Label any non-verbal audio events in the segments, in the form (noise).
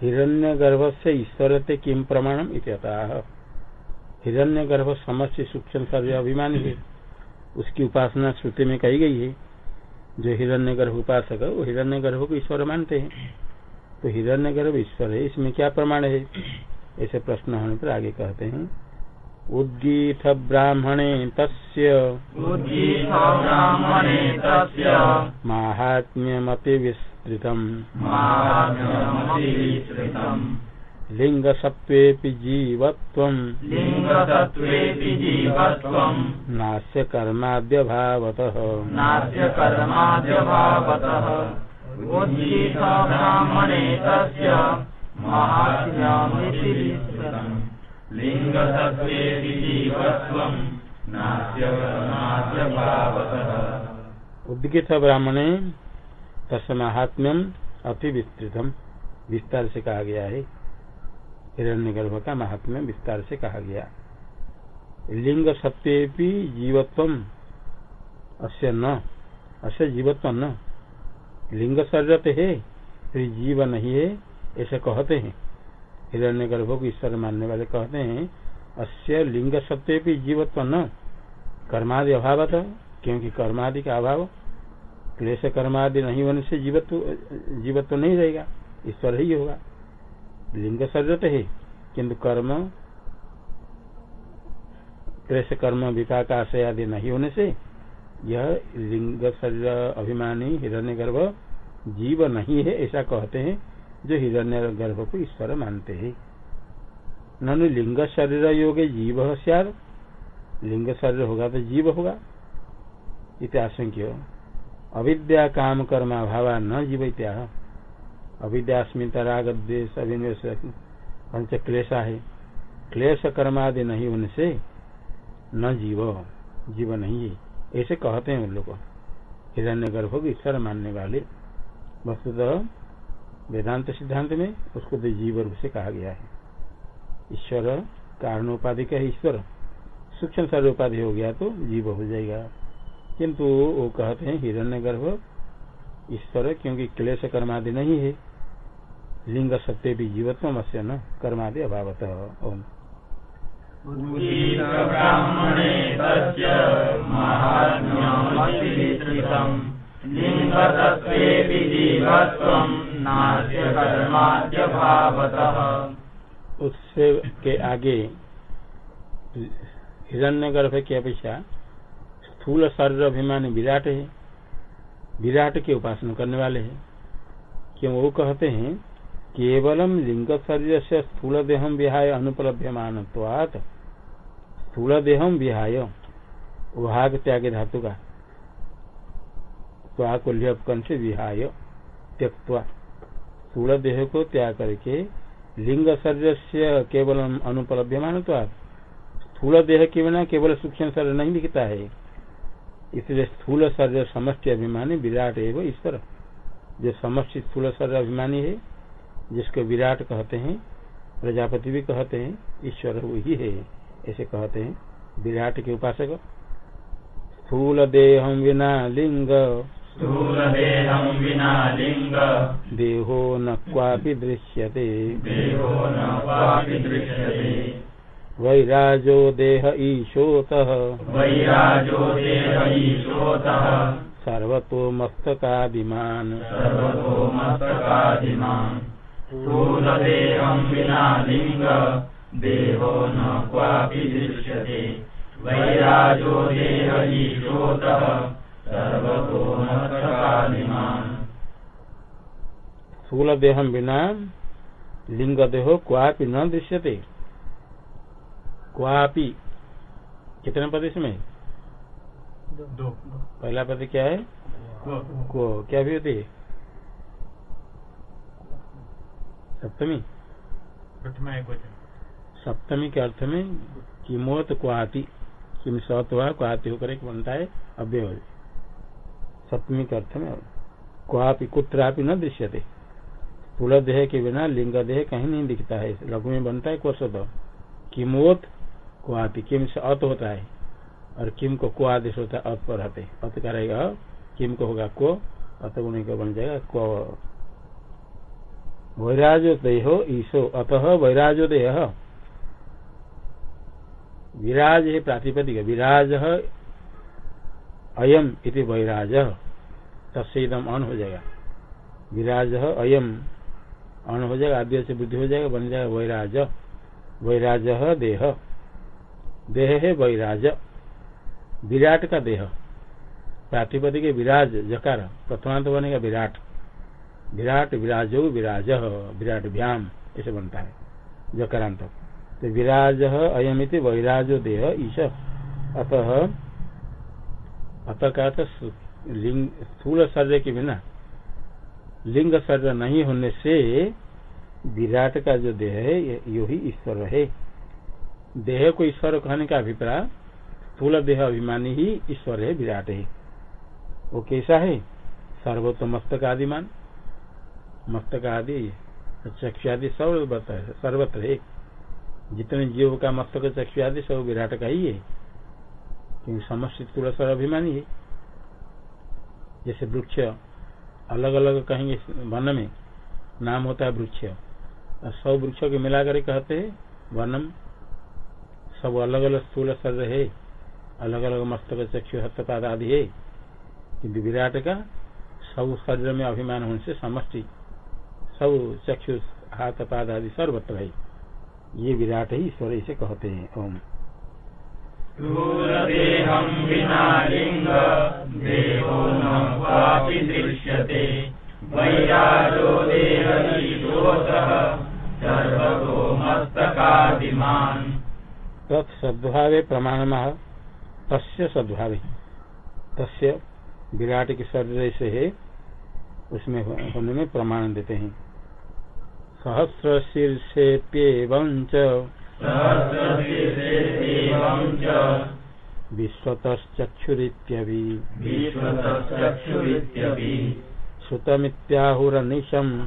हिरण्य गर्भ से ईश्वर ते किम प्रमाणम इत्यतः हिरण्य गर्भ समस्त सूक्ष्म शरीर अभिमानी है। उसकी उपासना श्रुति में कही गई है। जो हिरण्य गर्भ उपासक है वो हिरण्य गर्भ को ईश्वर मानते हैं। तो हिरण्य गर्भ ईश्वर है इसमें क्या प्रमाण है? ऐसे प्रश्न होने पर आगे कहते हैं। उद्गीत ब्राह्मणे तस्य। माहात्म्यमपि विस्तृतम् लिङ्गसत्त्वेऽपि जीवत्वम् लिङ्गतत्त्वेऽपि जीवत्वम् नास्य कर्माद्यभावतः नास्य कर्माद्यभावतः उद्गीत ब्राह्मणे तस्य माहात्म्यमिति विस्तृतम् लिङ्गतत्त्वेऽपि जीवत्वम् नास्य कर्माद्यभावतः ब्राह्मणे तस् महात्म्यम अति विस्तृतम विस्तार से कहा गया है। हिरण्य गर्भ का महात्म्य विस्तार से कहा गया। लिंग सत्य जीवत्व अस्य न। अस्य जीवत्व न। लिंग सर्जत है, फिर जीव नहीं है, ऐसे कहते हैं। हिरण्य गर्भ को ईश्वर मानने वाले कहते हैं, अस्य लिंग सत्य जीवत्व न। कर्मादि अभाव क्योंकि कर्मादि का अभाव क्लेश कर्मादि नहीं होने से जीवत्व जीवत्व नहीं रहेगा। ईश्वर ही होगा। लिंग शरीर है, किंतु कर्म, क्लेश कर्म विपाक आशय आदि नहीं होने से यह लिंग शरीर अभिमानी हिरण्य गर्भ जीव नहीं है, ऐसा कहते हैं, जो हिरण्य गर्भ को ईश्वर मानते हैं। ननु लिंग शरीर योग जीव सियाद लिंग शरीर होगा तो जीव होगा। इत्याशंक्य अविद्या काम कर्मा अभाव न जीव इत्या अविद्यास्मिता राग द्वेश अभिनिवेश पंच क्लेशा है क्लेश कर्मादि नहीं होने से न जीव। जीव नहीं है। ऐसे कहते हैं उन लोग। हिरण्य गर्भ को ईश्वर मानने वाले। वस्तुतः वेदांत सिद्धांत में उसको तो जीव रूप से कहा गया है। ईश्वर कारणोपाधि का ईश्वर। सूक्ष्म सर्वोपाधि हो गया तो जीव हो जाएगा। किंतु वो कहते हैं हिरण्य गर्भ ईश्वर क्योंकि क्लेश कर्मादि नहीं है। लिंग सत्य भी जीवत्व अस्य न कर्मादि अभावत। ओम। उससे के आगे हिरण्य गर्भ की अपेक्षा स्थूल शरीर अभिमानी विराट है। विराट के उपासना करने वाले हैं। क्यों वो कहते हैं, केवलम लिंग शरीर से स्थूल देहम विहाय अनुपलभ्य अनुपलभ्यमान स्थूल देहम विहाय। भाग त्याग धातु का त्वा से विहाय। त्यक्वा स्थूल देह को त्याग करके लिंग शरीर से केवल अनुपलभ्य अनुपलभ्यमान स्थूल देह के बिना केवल सूक्ष्म शरीर नहीं दिखता है। इसलिए स्थूल शरीर समष्टि अभिमानी विराट एवं ईश्वर। जो समष्टि स्थूल शरीर अभिमानी है जिसको विराट कहते हैं प्रजापति भी कहते हैं ईश्वर वही है ऐसे कहते हैं विराट के उपासक। स्थूल देहम विना लिंग। स्थूलदेहं विना लिङ्ग देहो न क्वापि दृश्यते। देहो न क्वापि दृश्यते। वैराजो देह ईशोतः। वैराजो देह ईशोतः। सर्वतो मस्तकादिमान्। सर्वतो मस्तकादिमान्। स्थूलदेहं विना लिङ्ग देहो न क्वापि दृश्यते। वैराजो देह ईशोतः सर्वतो मस्तकादिमान्। स्थूल देहम बिना लिंग देहो क्वापि न दृश्यते। क्वापि। कितने पद इसमें? दो। दो। पहला पद क्या है? को क्या भी होती है? सप्तमी। सप्तमी के अर्थ में किमोत क्वाति किम सत हुआ क्वाति होकर एक बनता है अव्यय। सप्तमी के अर्थ में। क्वापि कुत्रापि न दृश्यते। स्थूल देह के बिना लिंग देह कहीं नहीं दिखता है। लघु में बनता है क्वशद किमोत क्वापि किम से अत होता है? और किम को को आदेश होता है अत पर रहते अत का रहेगा किम को होगा को। अत गुण का बन जाएगा क्व। वैराजो देहो ईशो अतः देह विराज है प्रातिपदिक। विराज अयम इति वैराज। तस्दम अन हो जाएगा। विराज अयम अन हो जाएगा। आद्य से बुद्धि हो जाएगा। बन जाएगा वैराज। वैराज देह। देह है वैराज विराट का देह। प्रातिपति के विराज, जकार। प्रथमांत बनेगा विराट। विराट विराज विराज विराट व्याम ऐसे बनता है, जकारांत। तो विराज अयमित, वैराजो देह, ईश। अतः अतः का लिंग, स्थूल शरीर के बिना, लिंग शरीर नहीं होने से, विराट का जो देह है यो ही ईश्वर है। देह को ईश्वर कहने का अभिप्राय, स्थूल देह अभिमानी ही ईश्वर है, विराट है। वो कैसा है? सर्वोत्तम मस्तक आदिमान मस्तक आदि, चक्षु आदि सब सर्वत्र है। जितने जीव का मस्तक, चक्षु आदि सब विराट का ही है। क्योंकि समस्त तुलसर अभिमानी है। जैसे वृक्ष अलग अलग कहेंगे वन में, नाम होता है वृक्ष। सब वृक्षों के मिलाकर कहते हैं, वनम। सब अलग अलग स्थूल शरीर है अलग अलग मस्तक चक्षु हस्तपाद आदि है किंतु विराट का सब शरीर में अभिमान होने से समष्टि, सब चक्षु, हाथ, पाद आदि सर्वत्र है। ये विराट ही ईश्वर इसे कहते हैं। ओम। तत्सद्भावे प्रमाण तस्य सद्भावे। तस्य विराट के शरीर से है उसमें होने में प्रमाण देते हैं। सहस्र शीर्षेप्येवं विश्वतश्चक्षुरीत्यपि। श्रुतमित्याहुरनिशम्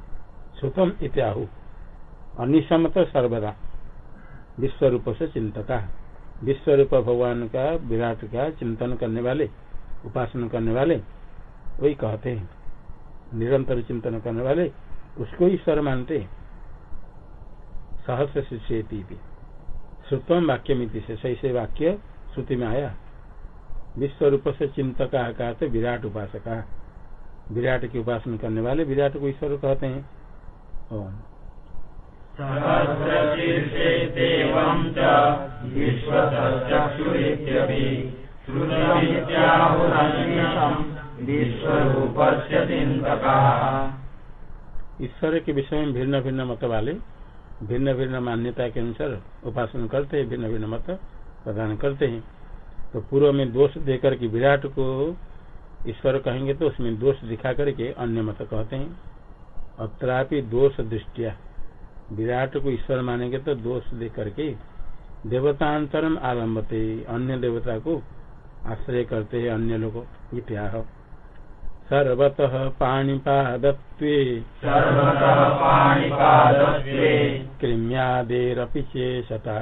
श्रुतम इत्याहु। अनिशमत सर्वदा। विश्व रूप से चिंतका विश्व रूप भगवान का, विराट का चिंतन करने वाले, उपासना करने वाले, वही कहते हैं। निरंतर चिंतन करने वाले, उसको ही ईश्वर मानते सहस्य शिष्य श्रुतम वाक्य मिति से, सही से वाक्य श्रुति में आया। विश्व रूप से चिंतक कहते विराट उपासका। विराट की उपासना करने वाले विराट को ईश्वर कहते हैं। ईश्वर के विषय में भिन्न भिन्न मत वाले भिन्न भिन्न मान्यता के अनुसार उपासन करते हैं भिन्न भिन्न मत प्रदान करते हैं। तो पूर्व में दोष देकर के विराट को ईश्वर कहेंगे तो उसमें दोष दिखा करके अन्य मत कहते हैं। अत्रापि दोष दृष्टिया। विराट को ईश्वर मानेंगे तो दोष दे करके देवतांतरम आरम्भते अन्य देवता को आश्रय करते हैं अन्य लोग इत्याह सर्वतः पाणिपादत्वे। कृम्यादेरपि चेशता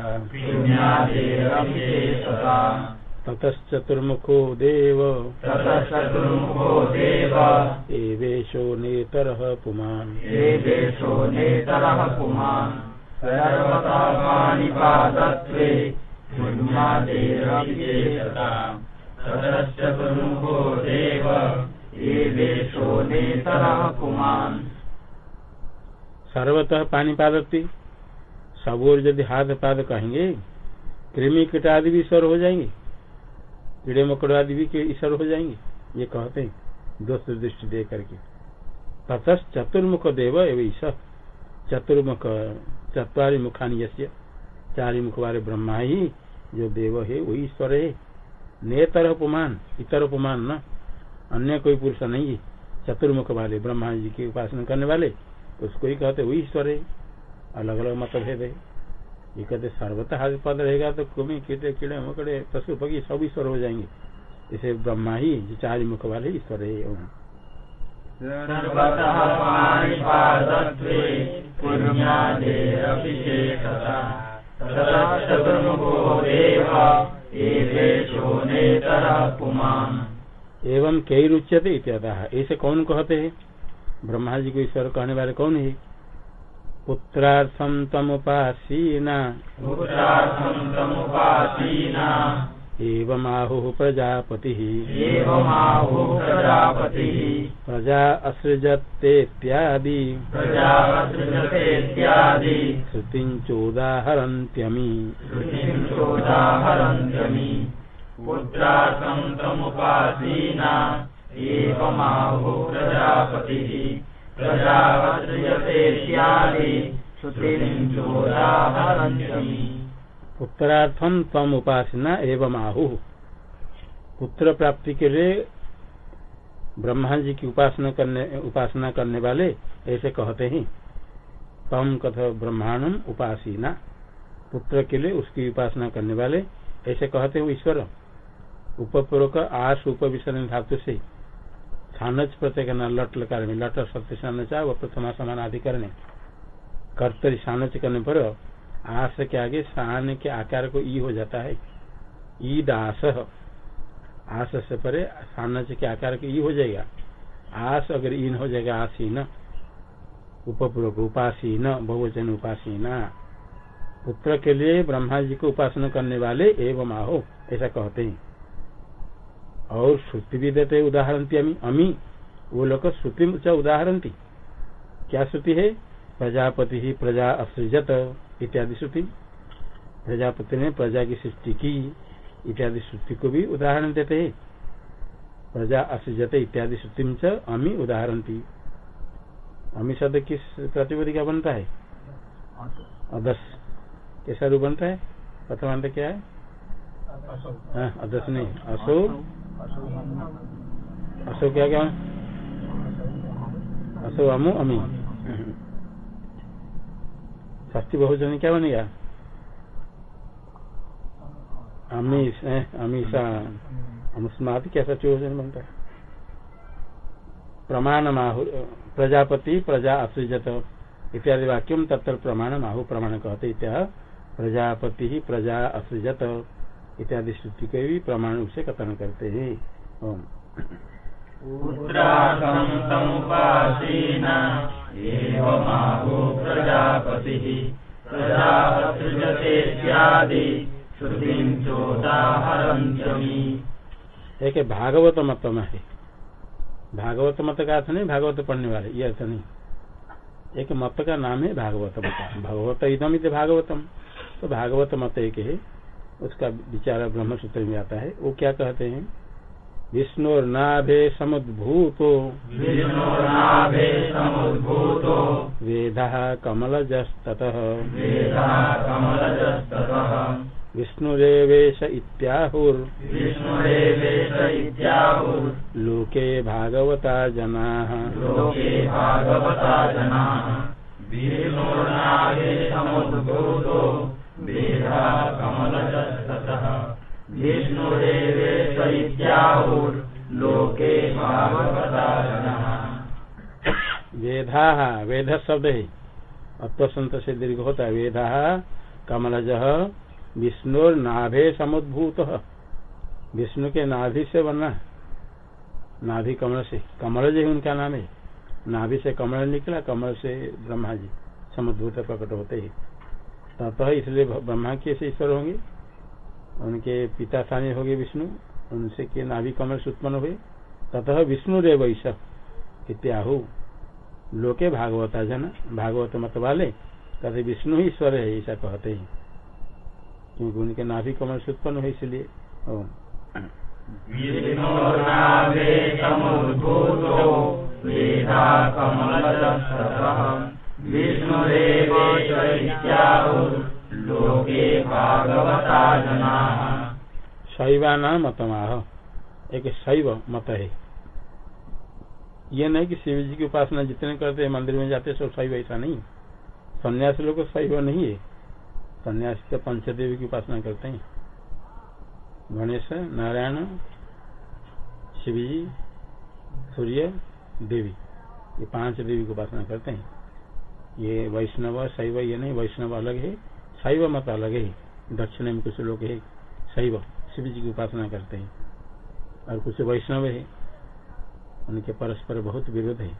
ततश्चतुर्मुखो देव। ततश्चतुर्मुखो देव। एवेशो नेतरः पुमान्। एवेशो नेतरः पुमान्। सर्वतः पाणिपादत्वे कृम्यादेरपि ततश्चतुर्मुखो देव। सर्वतः पानी पादती सब और यदि हाथ पाद कहेंगे कृमि कीट आदि भी ईश्वर हो जाएँगे। कीड़े मकड़ आदि भी ईश्वर हो जाएँगे। ये कहते हैं दोस्त दृष्टि दे करके। ततस चतुर्मुख देव एवं ईश्वर चतुर्मुख चतवारी मुखानी यश्य चारी मुख वाले ब्रह्मा ही, जो देव है वही ईश्वर है। नेतर उपमान इतर उपमान न। अन्य कोई पुरुष नहीं है। चतुर्मुख वाले ब्रह्मा जी की उपासना करने वाले, उसको ही कहते वही ईश्वर है। अलग अलग मतभेद है। ये कहते सर्वतः पद रहेगा तो कुमी कीटे कीड़े मकड़े पशु पक्षी सब ईश्वर हो जाएँगे। इसे ब्रह्मा ही जो चार मुख वाले ईश्वर है एवं कई रुच्यते इत्यादि ऐसे कौन कहते हैं? ब्रह्मा जी को ईश्वर कहने वाले कौन है? पुत्रार्थम तमुपासीना। एवमाहुः प्रजापतिः। प्रजा असृजतेत्यादि। प्रजापतिर्जतेत्यादि श्रुतिचोदाहरन्त्यमी श्रुतिं पुत्रार्थं तमुपासीना। एवमाहुः प्रजापतिः। प्रजापतिर्जतेत्यादि श्रुतिं तम उपासना एवं आहु पुत्र प्राप्ति के लिए ब्रह्मा जी की उपासना करने उपासना करने वाले ऐसे कहते हैं तम कथ ब्रह्मांडम उपासना। पुत्र के लिए उसकी उपासना करने वाले ऐसे कहते हो ईश्वर। उपपूर्वक आश उप विसर्जन धातु से छानच प्रत्यय करना लट लकार में लट सत्य सानचा व प्रथमा समान आदि करने। कर्तरी सानच करने पर आस के आगे सान के आकार को ई हो जाता है। ई दास आस से परे सानच के आकार को ई हो जाएगा। आस अगर इन हो जाएगा, आसीन। उपपूर्वक उपासीन, बहुवचन उपासीना। पुत्र के लिए ब्रह्मा जी को उपासना करने वाले एवं आहो, ऐसा कहते हैं। और श्रुति भी देते उदाहरण अमी अमी वो लोग श्रुति उदाहरण थी क्या श्रुति है? प्रजापति ही प्रजा असृजत इत्यादि श्रुति। प्रजापति ने प्रजा की सृष्टि की इत्यादि श्रुति को भी उदाहरण देते है। प्रजा असृजत इत्यादि श्रुति च अमी उदाहरण थी अमी शब्द किस प्रतिपति का बनता है? अदस। कैसा रूप बनता है? प्रथमांत क्या है? हाँ, अदस नहीं असो। असो क्या क्या? असो अमु, अमी। षष्टी बहुजन क्या बनेगा? अमीश अमीषा अमुस्मात क्या षष्टी बहुजन बनता है? प्रमाण माहु प्रजापति, प्रजा असृजत इत्यादि वाक्यम तत्तर प्रमाण माहु प्रमाण कहते प्रजापति प्रजा असृजत। इत्यादि श्रुति के भी प्रमाण रूप से कथन करते हैं। एक भागवत मत में है। भागवत मत का अर्थ नहीं भागवत पढ़ने वाले ये अर्थ नहीं। एक मत का नाम है भागवत मत। भगवत इदम इत भागवतम। तो भागवत मत एक है। उसका विचार ब्रह्म सूत्र में आता है। वो क्या कहते हैं? विष्णुर्नाभे समुद्भूतो। समुद्भूतो। वेदः कमलजस्ततः। विष्णुरेवेश इत्याहुर्। लोके भागवता जनाः। लोके भागवता जनाः। वेदः कमलजस्ततः वेद शब्द है। अत्वसंत से दीर्घ होता है। वेदा, कमलज विष्णु नाभे समुद्भूत। विष्णु के नाभि से बना नाभि कमल से। कमलज ही उनका नाम है। नाभि से कमल निकला, कमल से ब्रह्मा जी समुद्भूत प्रकट होते ही। ततः इसलिए ब्रह्मा कैसे ईश्वर होंगे। उनके पिता स्थानीय हो गए विष्णु, उनसे के नाभि कमल से उत्पन्न हुए। ततः विष्णु रे वैश इत्याहु लोके भागवता जन, भागवत मत वाले कहते विष्णु ही ईश्वर है, ऐसा कहते हैं। क्योंकि उनके नाभि कमल से उत्पन्न हुए इसलिए। ओम। जनाः। शैवाना मतमाह एक शैव मत है। ये नहीं कि शिव जी की उपासना जितने करते हैं, मंदिर में जाते सब शैव ऐसा नहीं। सन्यासी लोग शैव नहीं है। सन्यासी तो पंचदेवी की उपासना करते हैं। गणेश, नारायण, शिव जी, सूर्य, देवी। ये पाँच देवी की उपासना करते हैं। ये वैष्णव, शैव, ये नहीं, वैष्णव अलग है, शैव मत अलग है, दक्षिण में कुछ लोग है, शैव, शिव जी की उपासना करते हैं, और कुछ वैष्णव है, उनके परस्पर बहुत विरोध है।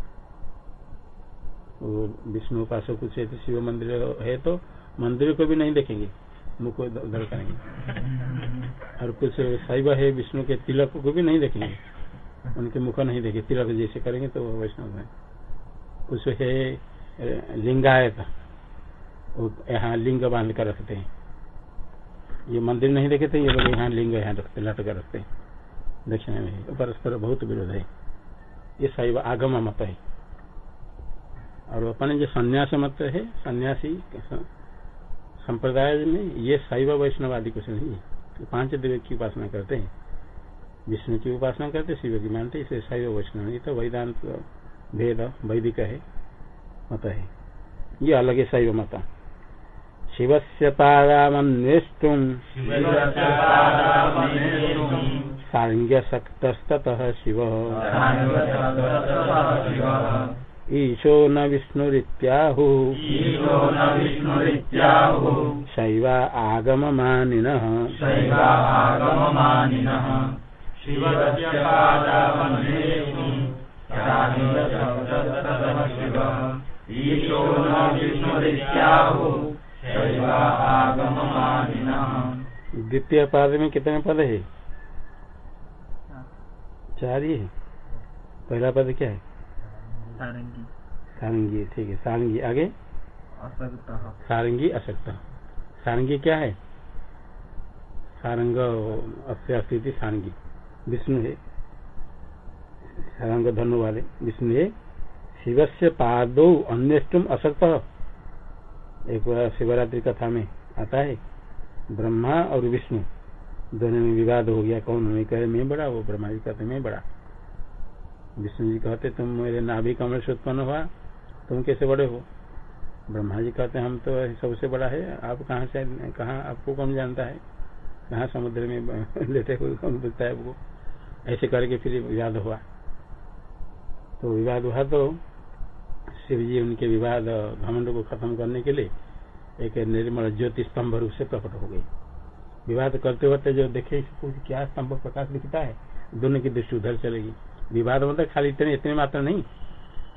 वो विष्णु उपासक कुछ है तो शिव मंदिर है तो मंदिर को भी नहीं देखेंगे, मुख को दर करेंगे। और कुछ शैव है, विष्णु के तिलक को भी नहीं देखेंगे, उनके मुख नहीं देखे तिलक जैसे करेंगे तो वैष्णव है। कुछ है लिंगायत। यहाँ लिंग बाँध कर रखते हैं। ये मंदिर नहीं देखे थे, ये लोग यहाँ लिंग यहाँ रखते लट कर रखते हैं। दक्षिण में परस्पर बहुत विरोध है। ये शैव आगम मत है। और अपने जो सन्यास मत है, सन्यासी संप्रदाय में ये शैव वैष्णव आदि कुछ नहीं है। पाँच देव की उपासना करते हैं। विष्णु की उपासना करते शिव की मानते इसे शैव वैष्णव, ये तो वेदांत, भेद, वैदिक है। मत है। ये अलग है शैव मत। शिव से पादामन्वेष्टुम सांग्य शक्तस्तः शिव। ईशो न विष्णुरित्याहु। शैवा आगममानिनः। द्वितीय पाद में कितने पद है? चार ही है। पहला पद क्या है? सारंगी। सारंगी ठीक है। सारंगी आगे? असक्त। सारंगी असक्त। सारंगी क्या है? सारंग अस्थिति सारंगी। विष्णु है। सारंग धनु वाले विष्णु है। शिव से पादो अन्यष्टुम असक्त। एक बार शिवरात्रि कथा में आता है, ब्रह्मा और विष्णु। दोनों में विवाद हो गया, कौन नहीं कहे, मैं बड़ा, वो ब्रह्मा जी कहते मैं बड़ा। विष्णु जी कहते, तुम मेरे नाभि कमल से उत्पन्न हुआ, तुम कैसे बड़े हो? ब्रह्मा जी कहते, हम तो सबसे बड़ा है, आप कहाँ से, कहाँ, आपको कौन जानता है? कहाँ समुद्र में (laughs) लेटे हुए कौन दिखता है आपको? ऐसे करके फिर विवाद हुआ। तो विवाद हुआ तो शिव जी उनके विवाद घमंड को खत्म करने के लिए एक निर्मल ज्योति स्तंभ रूप से प्रकट हो गई विवाद करते होते जो देखे क्या स्तंभ प्रकाश दिखता है? दोनों की दृष्टि उधर चलेगी विवाद मतलब खाली इतने इतने मात्र नहीं।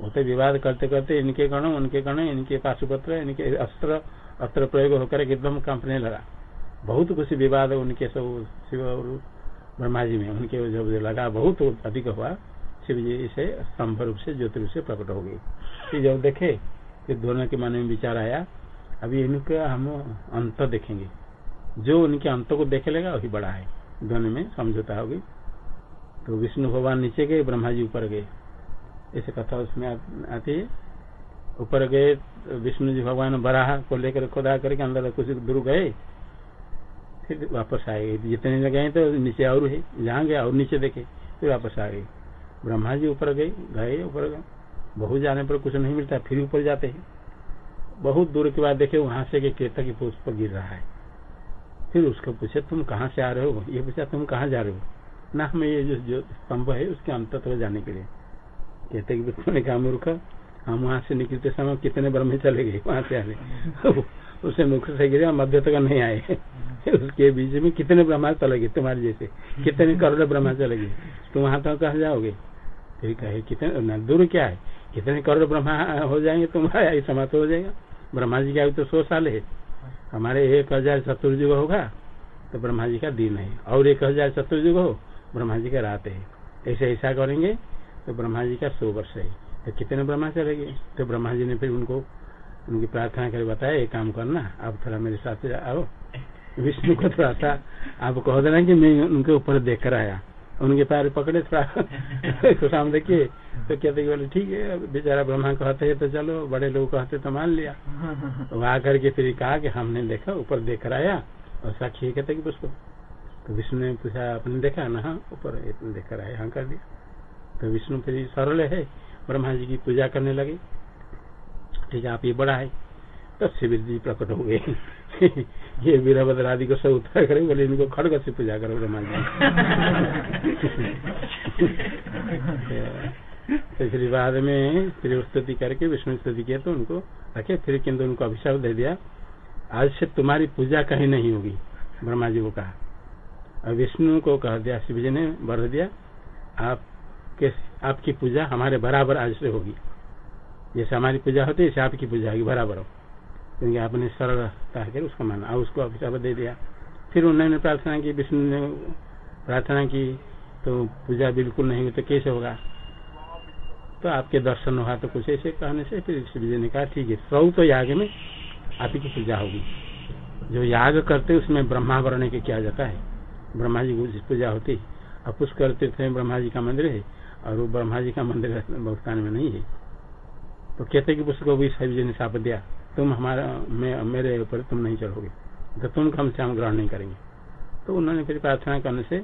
होते विवाद करते करते इनके कण उनके कण इनके पाशुपत्र इनके अस्त्र अस्त्र प्रयोग होकर एकदम कंपने लगा। बहुत कुछ विवाद उनके सब, शिव और ब्रह्मा जी में, उनके जब लगा, बहुत अधिक हुआ शिव जी से स्तंभ रूप से, ज्योति रूप से प्रकट हो गई फिर जब देखे, फिर दोनों के मन में विचार आया, अभी इनका हम अंत देखेंगे। जो उनके अंत को देखे लेगा, वही बड़ा है। दोनों में समझौता होगी। तो विष्णु भगवान नीचे गए ब्रह्मा जी ऊपर गए। ऐसे कथा उसमें आती है। ऊपर गए विष्णु जी भगवान बराह को लेकर खुदा करके अंदर कुछ दूर गए। फिर वापस आए। जितने गए तो नीचे और है। जहाँ गए और नीचे देखे, फिर वापस आ गए। ब्रह्मा जी ऊपर गए गए, ऊपर गए। बहुत जाने पर कुछ नहीं मिलता, फिर ऊपर जाते हैं। बहुत दूर के बाद देखे वहाँ से केतक की पुष्प गिर रहा है। फिर उसको पूछे, तुम कहाँ से आ रहे हो? ये पूछा, तुम कहाँ जा रहे हो? ना, हमें ये जो जो स्तंभ है, उसके अंत तक जाने के लिए। कहते कि ने कहा, मूर्ख, हम वहाँ से निकलते समय कितने ब्रह्म चले गए, वहाँ से आने (laughs) उसे मुख से गिरे मध्य तक नहीं आए। (laughs) उसके बीच में कितने ब्रह्मा चले गए, तुम्हारे जैसे। कितने करोड़ ब्रह्मा चले गए। तुम वहाँ तक कहा जाओगे? फिर कहे, कितने दूर क्या है? कितने करोड़ ब्रह्मा हो जाएँगे तुम्हारा यही समाप्त हो जाएगा। ब्रह्मा जी की आयु तो सौ साल है। हमारे एक हज़ार चतुर्युग होगा तो ब्रह्मा जी का दिन है। और एक हज़ार चतुर्युग हो ब्रह्मा जी का रात है। ऐसे ऐसा करेंगे तो ब्रह्मा जी का सौ वर्ष है। तो कितने ब्रह्मा चलेंगे? तो ब्रह्मा जी ने फिर उनको, उनकी प्रार्थना कर बताया, एक काम करना, आप थोड़ा मेरे साथ आओ। विष्णु को थोड़ा सा आप कह देना कि मैं उनके ऊपर देख कर आया। उनके पैर पकड़े थोड़ा। (laughs) तो शाम देखिए तो कहते बोले ठीक है बेचारा ब्रह्मा कहते है तो चलो बड़े लोग कहते तो मान लिया। तो वहाँ करके फिर कहा कि हमने देखा ऊपर देख कर आया और साक्षी कहते कि उसको तो विष्णु ने पूछा आपने देखा ना? हाँ ऊपर देख कर आया हाँ कर दिया। तो विष्णु फिर सरल है ब्रह्मा जी की पूजा करने लगे। ठीक है आप ये बड़ा है तो शिविर जी प्रकट हो गए। (laughs) ये वीरभद्र आदि को सब उत्तर करेंगे बोले, इनको खड़ग से पूजा करो ब्रह्मा जी। (laughs) तो फिर बाद में फिर स्तुति करके, विष्णु स्तुति किया तो उनको रखे। फिर किन्तु उनको अभिशाप दे दिया। आज से तुम्हारी पूजा कहीं नहीं होगी, ब्रह्मा जी को कहा। और विष्णु को कह दिया, शिव जी ने वर दिया, आप आपकी पूजा हमारे बराबर आज से होगी। जैसे हमारी पूजा होती है आपकी पूजा होगी, बराबर हो। क्योंकि आपने सरल कर उसको माना और उसको अभिशाप दे दिया फिर उन्होंने प्रार्थना की विष्णु ने प्रार्थना की तो पूजा बिल्कुल नहीं हुई तो कैसे होगा तो आपके दर्शन हुआ तो कुछ ऐसे कहने से फिर जी ने कहा ठीक है सौ तो याग में आप की पूजा होगी जो याग करते उसमें ब्रह्मावरण के किया जाता है ब्रह्मा जी की पूजा होती अब पुष्कर तीर्थ में ब्रह्मा जी का मंदिर है और वो ब्रह्मा जी का मंदिर भुगतान में नहीं है तो कहते कि पुस्तक को भी शिव जी ने साप दिया तुम हमारा, मैं, मेरे ऊपर तुम नहीं चढ़ोगे। तो तुम कम से हम ग्रहण नहीं करेंगे। तो उन्होंने फिर प्रार्थना करने से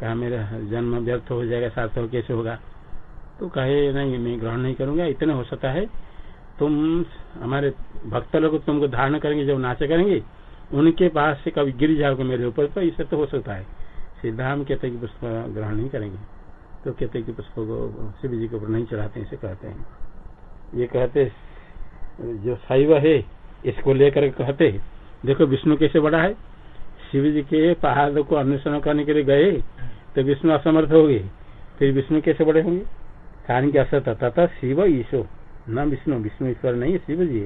कहा, मेरा जन्म व्यर्थ हो जाएगा, सार्थक कैसे होगा? तो कहे, नहीं, मैं ग्रहण नहीं करूँगा, इतना हो सकता है। तुम, हमारे भक्त लोग तुमको धारण करेंगे, जब नाचे करेंगे, उनके पास से कभी गिर जाओगे मेरे ऊपर तो इससे तो हो सकता है। सीधा हम कि पुष्प ग्रहण नहीं करेंगे। तो कहते कि पुष्प को शिव जी के ऊपर नहीं चढ़ाते इसे कहते हैं। ये कहते जो शैव है, इसको लेकर कहते देखो विष्णु कैसे बड़ा है। शिव जी के पहाड़ को अन्वेषण करने के लिए गए तो विष्णु असमर्थ हो गए, फिर विष्णु कैसे बड़े होंगे? कारण की असत तथा शिव ईशो, न विष्णु विष्णु ईश्वर नहीं शिव जी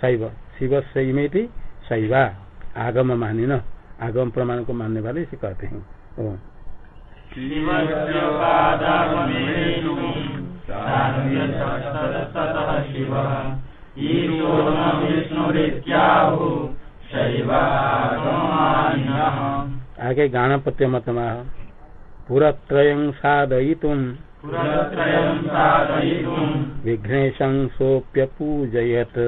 शैव, शिव सही थी शैवा, आगम माने न आगम प्रमाण को मानने वाले इसे कहते हैं। आगे गाणपत्य मतमा पुरत्रयं साधयितुम् विघ्नेशं सोऽप्यपूजयत्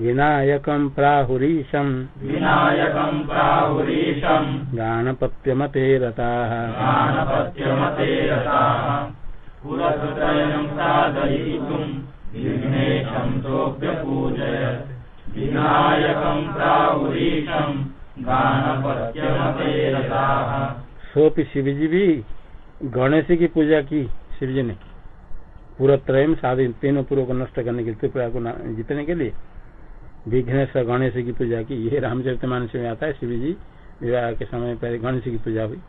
विनायकं प्राहुरीशं विनायकं प्राहुरीशं। गाणपत्यमते रताः। गाणपत्यमते रताः। सोपि शिवजी भी गणेश की पूजा की शिवजी ने। पूरा त्रयम साधु तीनों पूर्व को नष्ट करने के लिए त्रिपुरा को जीतने के लिए विघ्नेश गणेश की पूजा की। ये रामचरित मानस में आता है शिव जी विवाह के समय पहले गणेश की पूजा हुई।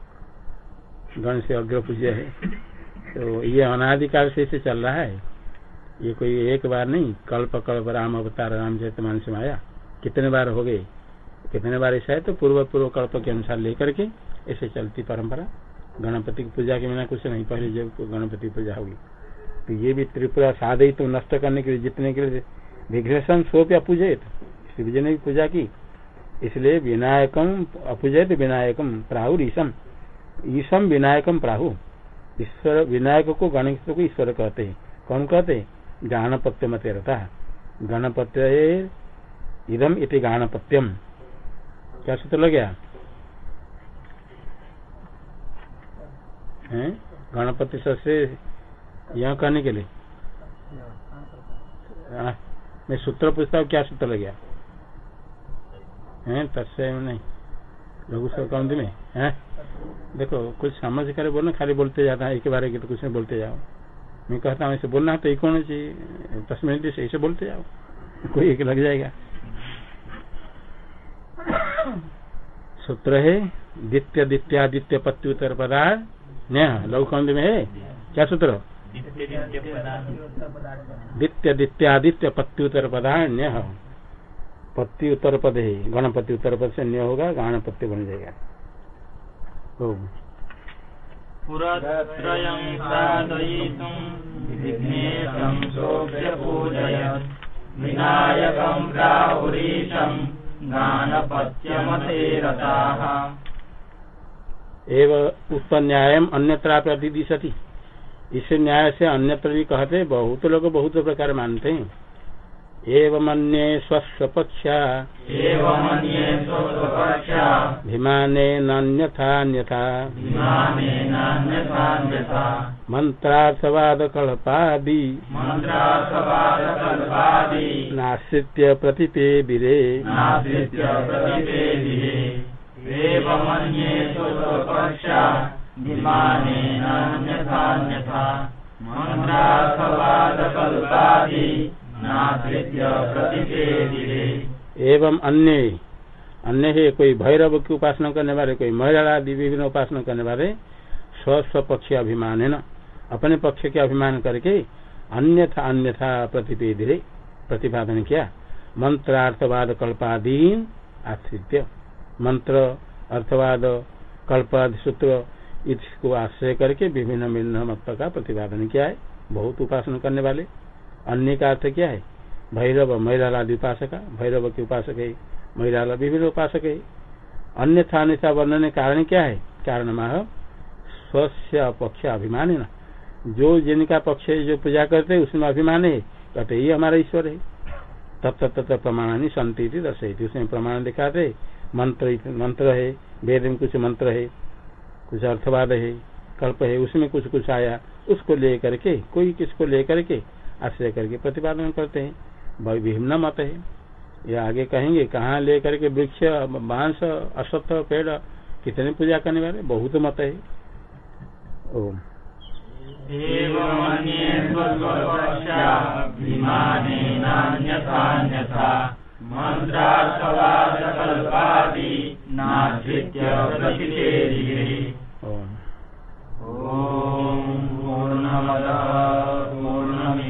गणेश अग्र पूजा है। तो ये अनाधिकाल से इसे चल रहा है। ये कोई एक बार नहीं, कल्प कल्प, राम, अवतार रामचरित मानस में आया कितने बार हो गए? कितने बार ऐसा है? तो पूर्व पूर्व कल्प के अनुसार लेकर के ऐसे चलती परंपरा। गणपति की पूजा के बिना कुछ नहीं, पहले जब गणपति पूजा होगी। तो ये भी त्रिपुरा साधे तो नष्ट करने के लिए, जितने के लिए विघ्नेशन सोप अपूजित शिव जी ने भी पूजा की। इसलिए विनायकम अपूजित विनायकम प्राहु ईशम ईशम विनायकम प्राहु। ईश्वर विनायक को गणेश को ईश्वर कहते हैं। कौन कहते हैं? गाणपत्य मत रहता है गणपत्य इदम इति गाणपत्यम क्या सूत्र लग गया? गणपति से यह कहने के लिए। आ, मैं सूत्र पूछता हूँ क्या सूत्र लग गया? है? तस्से नहीं। लघु कौन में है? देखो कुछ समझ कर बोलना खाली बोलते जाता है एक बार की तो कुछ नहीं बोलते जाओ। मैं कहता हूँ ऐसे बोलना तो एक होना चाहिए दस मिनट से ऐसे बोलते जाओ। कोई एक लग जाएगा। सूत्र है द्वितीय द्वितीयादित्य पत्युतर पदार्थ। लघु कौंद में है? क्या सूत्र? दित्य दित्यादित्य पत्ति उत्तर पदान्य पत्ति उत्तर पद है गणपति उत्तर पद से न्य होगा गणपत्य बन जाएगा। तो पुरत्रयं साधयितुं विघ्नेशं विनायकं एव न्यायम अन्यत्र प्रतिदिशति इस न्याय से अन्यत्र भी कहते बहुत लोग बहुत प्रकार मानते हैं। एवमन्ये स्वस्वपक्षा। भिमानेनान्यथान्यथा मन्त्रार्थवादकल्पादि। नाश्रित्य स्वस्वपक्षा। विमानेनान्यथान्यथा मन्त्रार्थवादकल्पादि। एवं अन्य अन्य है कोई भैरव की उपासना करने वाले, कोई महिला आदि विभिन्न उपासना करने वाले स्व स्व पक्ष अभिमान है न अपने पक्ष के अभिमान करके अन्यथा अन्यथा प्रतिपेदिरे, प्रतिपादन किया। मंत्रार्थवाद कल्पादीन आश्रित्य। मंत्र, अर्थवाद, कल्पादि सूत्र इसको आश्रय करके विभिन्न विभिन्न मत का प्रतिपादन किया है। बहुत उपासना करने वाले। अन्य का अर्थ क्या है? भैरव महिलादि उपासक भैरव के उपासक है महिला विभिन्न उपासक है। अन्यथा अन्यथा वर्णन कारण क्या है? कारण माह, स्वस्य पक्ष अभिमान है ना? जो जिनका पक्ष है, जो पूजा करते हैं, उसमें अभिमान है। कहते ये हमारा ईश्वर है। तत्व तत्व प्रमाणानी संति दर्शयती। उसमें प्रमाण दिखाते मंत्र मंत्र है, वेद में कुछ मंत्र है, कुछ अर्थवाद है, कल्प है, उसमें कुछ कुछ आया, उसको लेकर के, कोई किसको लेकर करके आश्रय करके प्रतिपादन करते हैं। विभिन्न मत है। ये आगे कहेंगे कहाँ ले करके वृक्ष बाँस अश्वत्थ पेड़ कितने पूजा करने वाले? बहुत मत है। ओम। ओम पूर्णमदः।